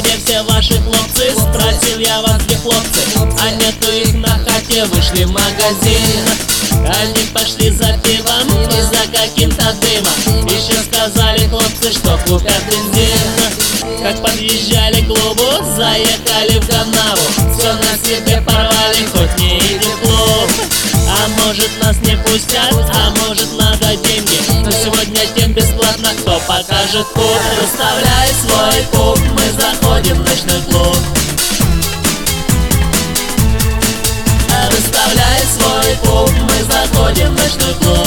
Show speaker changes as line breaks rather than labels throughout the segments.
где ваши хлопцы? Спросил я вас, где хлопцы? А нету их на хате, вышли в магазин. Они пошли за пивом и за каким-то дымом. Еще сказали хлопцы, что купят бензин. Как подъезжали к клубу, заехали в канаву. Все на себе порвали, хоть не идем в клуб А может нас не пустят, а может надо бесплатно, кто покажет путь Выставляй свой путь, мы заходим в ночной клуб. Выставляй свой путь, мы заходим в ночной клуб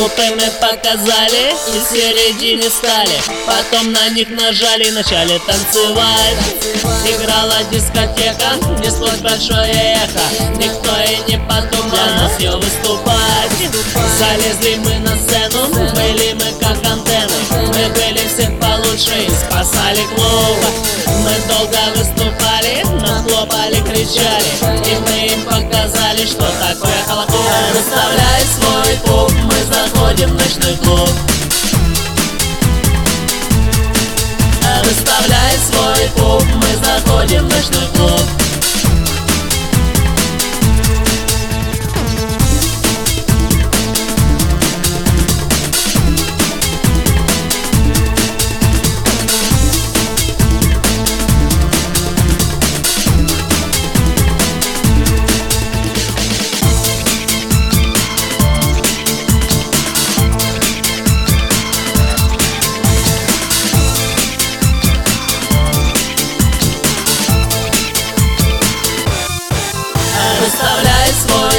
Пупы мы показали и в середине стали. Потом на них нажали и начали танцевать. Играла дискотека, неслось большое эхо. Никто и не подумал для нас ее выступать. Залезли мы на сцену, были мы как антенны. Мы были всех получше и спасали клуб. Мы долго выступали, нам хлопали, кричали. И мы им показали, что такое колокол Выставляй свой пуп, ночной клуб Выставляй свой пуп, мы заходим в ночной клуб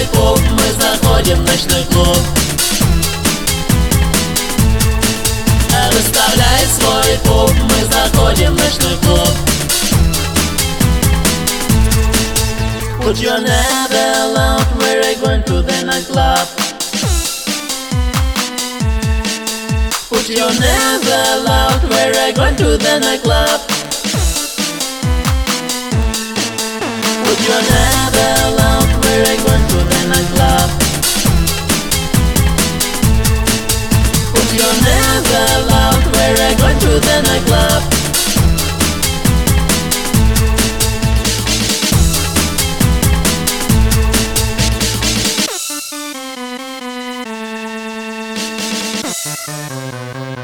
Выставляй свой пуп, мы заходим в ночной клуб Выставляй свой пуп, мы заходим в ночной клуб Put your never out, we're going to the nightclub Put your never out, we're going to the nightclub Put your never to the nightclub. Thank